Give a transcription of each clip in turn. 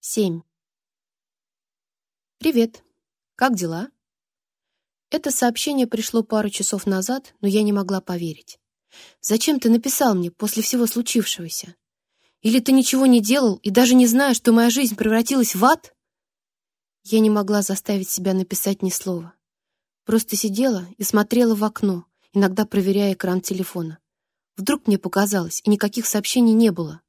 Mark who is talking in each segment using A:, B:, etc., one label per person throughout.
A: 7. «Привет. Как дела?» Это сообщение пришло пару часов назад, но я не могла поверить. «Зачем ты написал мне после всего случившегося? Или ты ничего не делал и даже не знаешь, что моя жизнь превратилась в ад?» Я не могла заставить себя написать ни слова. Просто сидела и смотрела в окно, иногда проверяя экран телефона. Вдруг мне показалось, и никаких сообщений не было.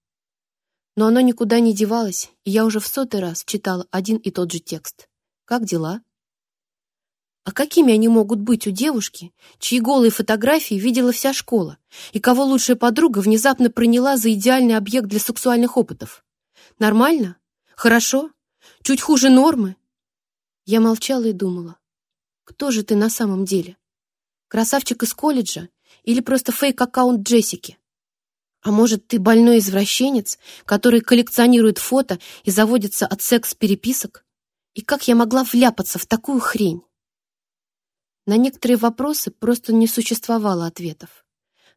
A: Но оно никуда не девалось, и я уже в сотый раз читала один и тот же текст. «Как дела?» А какими они могут быть у девушки, чьи голые фотографии видела вся школа, и кого лучшая подруга внезапно приняла за идеальный объект для сексуальных опытов? Нормально? Хорошо? Чуть хуже нормы? Я молчала и думала, кто же ты на самом деле? Красавчик из колледжа или просто фейк-аккаунт Джессики? А может, ты больной извращенец, который коллекционирует фото и заводится от секс-переписок? И как я могла вляпаться в такую хрень? На некоторые вопросы просто не существовало ответов.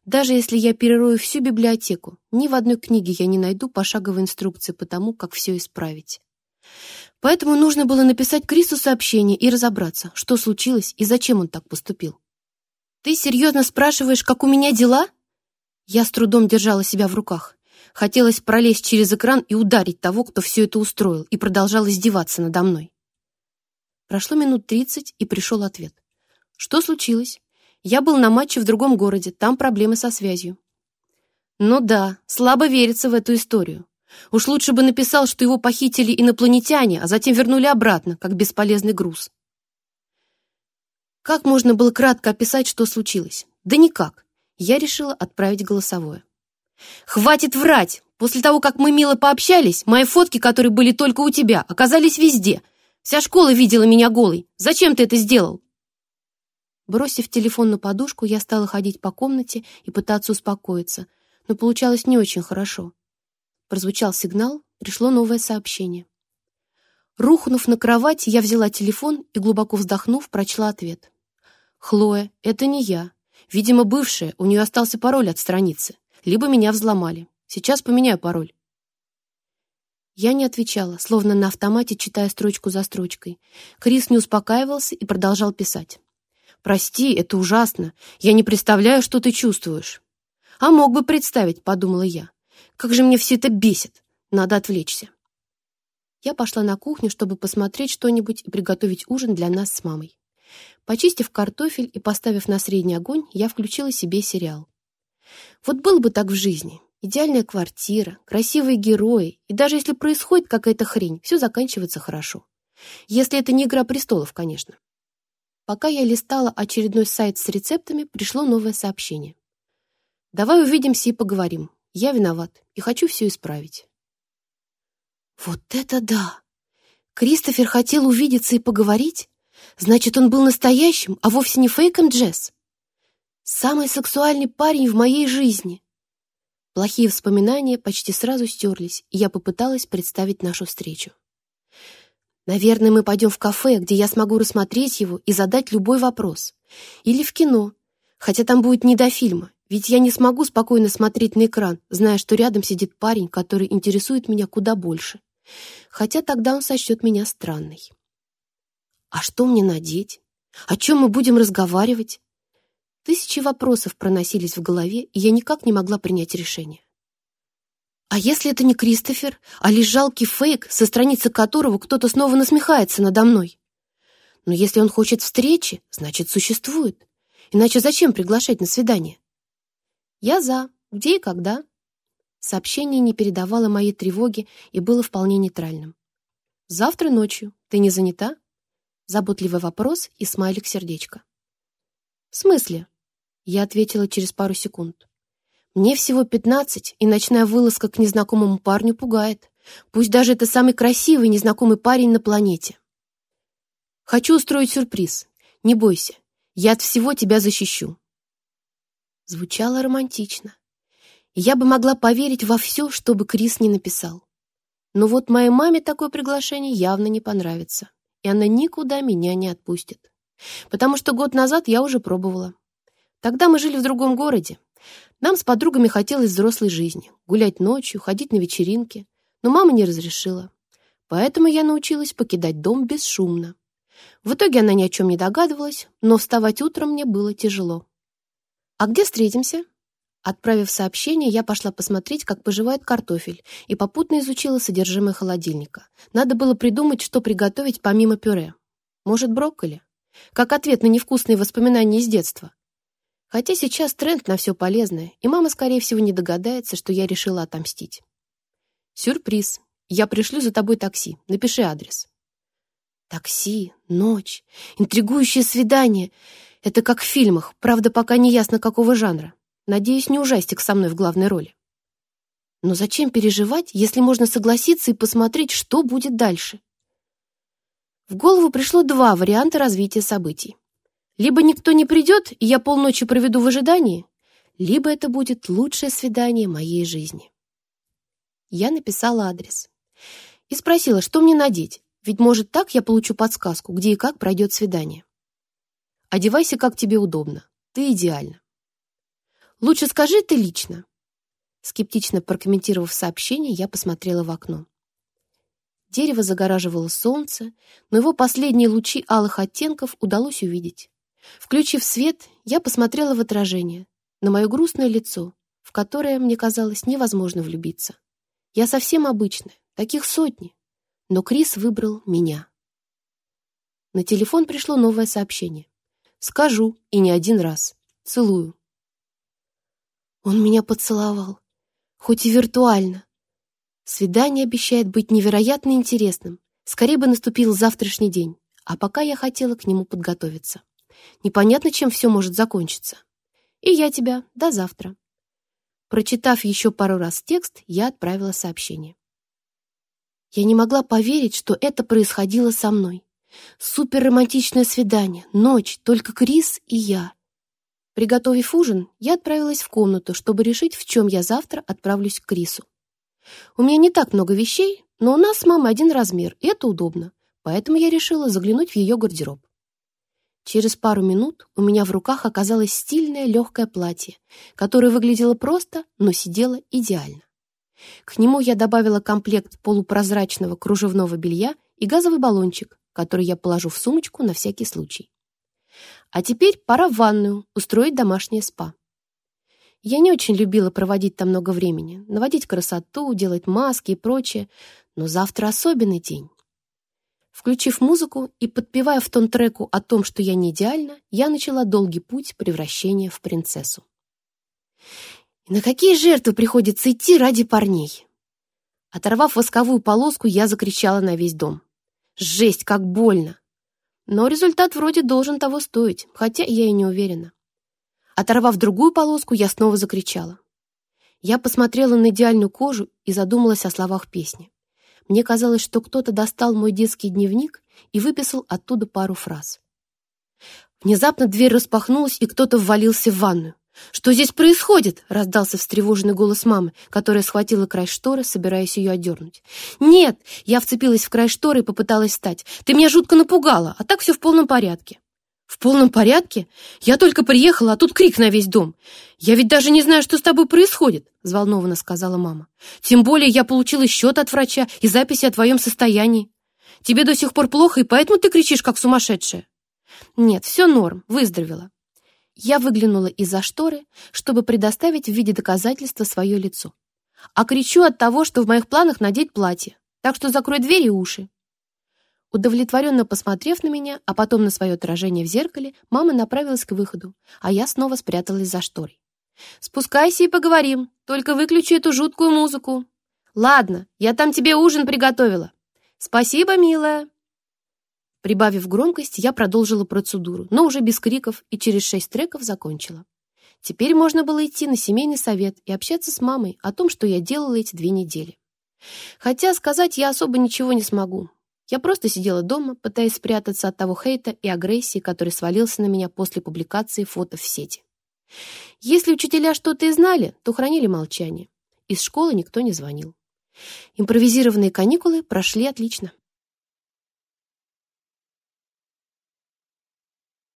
A: Даже если я перерою всю библиотеку, ни в одной книге я не найду пошаговой инструкции по тому, как все исправить. Поэтому нужно было написать Крису сообщение и разобраться, что случилось и зачем он так поступил. «Ты серьезно спрашиваешь, как у меня дела?» Я с трудом держала себя в руках. Хотелось пролезть через экран и ударить того, кто все это устроил, и продолжал издеваться надо мной. Прошло минут тридцать, и пришел ответ. «Что случилось? Я был на матче в другом городе, там проблемы со связью». «Ну да, слабо верится в эту историю. Уж лучше бы написал, что его похитили инопланетяне, а затем вернули обратно, как бесполезный груз». Как можно было кратко описать, что случилось? Да никак я решила отправить голосовое. «Хватит врать! После того, как мы мило пообщались, мои фотки, которые были только у тебя, оказались везде. Вся школа видела меня голой. Зачем ты это сделал?» Бросив телефон на подушку, я стала ходить по комнате и пытаться успокоиться, но получалось не очень хорошо. Прозвучал сигнал, пришло новое сообщение. Рухнув на кровать, я взяла телефон и, глубоко вздохнув, прочла ответ. «Хлоя, это не я. Видимо, бывшая, у нее остался пароль от страницы. Либо меня взломали. Сейчас поменяю пароль. Я не отвечала, словно на автомате читая строчку за строчкой. Крис не успокаивался и продолжал писать. «Прости, это ужасно. Я не представляю, что ты чувствуешь». «А мог бы представить», — подумала я. «Как же мне все это бесит. Надо отвлечься». Я пошла на кухню, чтобы посмотреть что-нибудь и приготовить ужин для нас с мамой. Почистив картофель и поставив на средний огонь, я включила себе сериал. Вот было бы так в жизни. Идеальная квартира, красивые герои, и даже если происходит какая-то хрень, все заканчивается хорошо. Если это не «Игра престолов», конечно. Пока я листала очередной сайт с рецептами, пришло новое сообщение. «Давай увидимся и поговорим. Я виноват и хочу все исправить». Вот это да! Кристофер хотел увидеться и поговорить? Значит, он был настоящим, а вовсе не фейком Джесс? Самый сексуальный парень в моей жизни. Плохие воспоминания почти сразу стерлись, и я попыталась представить нашу встречу. Наверное, мы пойдем в кафе, где я смогу рассмотреть его и задать любой вопрос. Или в кино, хотя там будет не до фильма, ведь я не смогу спокойно смотреть на экран, зная, что рядом сидит парень, который интересует меня куда больше. Хотя тогда он сочтет меня странной. А что мне надеть? О чем мы будем разговаривать? Тысячи вопросов проносились в голове, и я никак не могла принять решение. А если это не Кристофер, а лишь жалкий фейк, со страницы которого кто-то снова насмехается надо мной? Но если он хочет встречи, значит, существует. Иначе зачем приглашать на свидание? Я за. Где и когда? Сообщение не передавало моей тревоги и было вполне нейтральным. Завтра ночью. Ты не занята? заботливый вопрос и смайлик сердечко. «В смысле?» — я ответила через пару секунд. «Мне всего пятнадцать, и ночная вылазка к незнакомому парню пугает. Пусть даже это самый красивый незнакомый парень на планете. Хочу устроить сюрприз. Не бойся, я от всего тебя защищу». Звучало романтично. Я бы могла поверить во все, что бы Крис не написал. Но вот моей маме такое приглашение явно не понравится и она никуда меня не отпустит. Потому что год назад я уже пробовала. Тогда мы жили в другом городе. Нам с подругами хотелось взрослой жизни, гулять ночью, ходить на вечеринки, но мама не разрешила. Поэтому я научилась покидать дом бесшумно. В итоге она ни о чем не догадывалась, но вставать утром мне было тяжело. «А где встретимся?» Отправив сообщение, я пошла посмотреть, как поживает картофель, и попутно изучила содержимое холодильника. Надо было придумать, что приготовить помимо пюре. Может, брокколи? Как ответ на невкусные воспоминания из детства. Хотя сейчас тренд на все полезное, и мама, скорее всего, не догадается, что я решила отомстить. Сюрприз. Я пришлю за тобой такси. Напиши адрес. Такси, ночь, интригующее свидание. Это как в фильмах, правда, пока не ясно, какого жанра. Надеюсь, не ужастик со мной в главной роли. Но зачем переживать, если можно согласиться и посмотреть, что будет дальше? В голову пришло два варианта развития событий. Либо никто не придет, и я полночи проведу в ожидании, либо это будет лучшее свидание моей жизни. Я написала адрес и спросила, что мне надеть, ведь, может, так я получу подсказку, где и как пройдет свидание. «Одевайся, как тебе удобно. Ты идеально. Лучше скажи ты лично». Скептично прокомментировав сообщение, я посмотрела в окно. Дерево загораживало солнце, но его последние лучи алых оттенков удалось увидеть. Включив свет, я посмотрела в отражение, на мое грустное лицо, в которое, мне казалось, невозможно влюбиться. Я совсем обычная, таких сотни. Но Крис выбрал меня. На телефон пришло новое сообщение. «Скажу, и не один раз. Целую, он меня поцеловал, хоть и виртуально. Свидание обещает быть невероятно интересным. Скорее бы наступил завтрашний день, а пока я хотела к нему подготовиться. Непонятно, чем все может закончиться. И я тебя до завтра. Прочитав еще пару раз текст, я отправила сообщение. Я не могла поверить, что это происходило со мной. Суперромантичное свидание, ночь, только Крис и я — Приготовив ужин, я отправилась в комнату, чтобы решить, в чем я завтра отправлюсь к Крису. У меня не так много вещей, но у нас с мамой один размер, и это удобно, поэтому я решила заглянуть в ее гардероб. Через пару минут у меня в руках оказалось стильное легкое платье, которое выглядело просто, но сидело идеально. К нему я добавила комплект полупрозрачного кружевного белья и газовый баллончик, который я положу в сумочку на всякий случай. А теперь пора в ванную устроить домашнее спа. Я не очень любила проводить там много времени, наводить красоту, делать маски и прочее, но завтра особенный день. Включив музыку и подпевая в тон треку о том, что я не идеальна, я начала долгий путь превращения в принцессу. И на какие жертвы приходится идти ради парней? Оторвав восковую полоску, я закричала на весь дом. «Жесть, как больно! Но результат вроде должен того стоить, хотя я и не уверена. Оторвав другую полоску, я снова закричала. Я посмотрела на идеальную кожу и задумалась о словах песни. Мне казалось, что кто-то достал мой детский дневник и выписал оттуда пару фраз. Внезапно дверь распахнулась, и кто-то ввалился в ванную. «Что здесь происходит?» — раздался встревоженный голос мамы, которая схватила край шторы, собираясь ее отдернуть. «Нет!» — я вцепилась в край шторы и попыталась встать. «Ты меня жутко напугала, а так все в полном порядке». «В полном порядке? Я только приехала, а тут крик на весь дом. Я ведь даже не знаю, что с тобой происходит», — взволнованно сказала мама. «Тем более я получила счет от врача и записи о твоем состоянии. Тебе до сих пор плохо, и поэтому ты кричишь, как сумасшедшая». «Нет, все норм, выздоровела. Я выглянула из-за шторы, чтобы предоставить в виде доказательства свое лицо. А кричу от того, что в моих планах надеть платье, так что закрой дверь и уши. Удовлетворенно посмотрев на меня, а потом на свое отражение в зеркале, мама направилась к выходу, а я снова спряталась за шторой. «Спускайся и поговорим, только выключи эту жуткую музыку». «Ладно, я там тебе ужин приготовила». «Спасибо, милая». Прибавив громкость, я продолжила процедуру, но уже без криков и через шесть треков закончила. Теперь можно было идти на семейный совет и общаться с мамой о том, что я делала эти две недели. Хотя сказать я особо ничего не смогу. Я просто сидела дома, пытаясь спрятаться от того хейта и агрессии, который свалился на меня после публикации фото в сети. Если учителя что-то и знали, то хранили молчание. Из школы никто не звонил. Импровизированные каникулы прошли отлично.